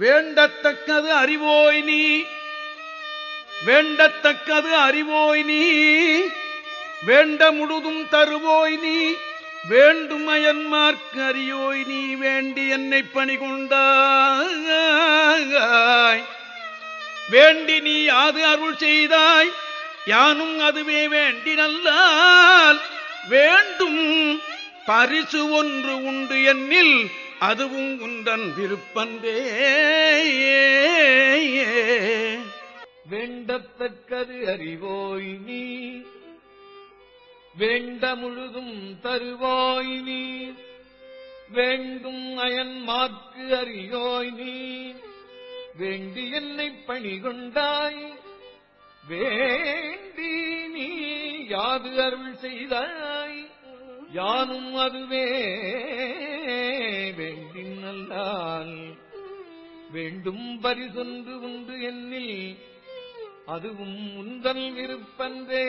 வேண்டத்தக்கது அறிவோய் நீ. வேண்டத்தக்கது அறிவோய் நீ. வேண்ட முழுதும் தருவோய் நீ. வேண்டுமயன்மார்க்கு அறியோய் நீ. வேண்டி என்னை பணி கொண்டாய் வேண்டி நீ யாது அருள் செய்தாய். யானும் அதுவே வேண்டி நல்லால். வேண்டும் பரிசு ஒன்று உண்டு என்னில். அதுவும் உந்தன் விருப்பந்தே. வேண்டத்தக்கது அறிவோய் நீ. வேண்ட முழுதும் தருவாய் நீ. வேண்டும் அயன் மாற்கு அறியோய் நீ. வேண்டி என்னை பணி கொண்டாய் வேண்டி நீ யாது அருள் செய்தாய். யானும் அதுவே நல்லால் வேண்டும் பரிசொன்று உண்டு என்னில் அதுவும் உந்தன் விருப்பந்தே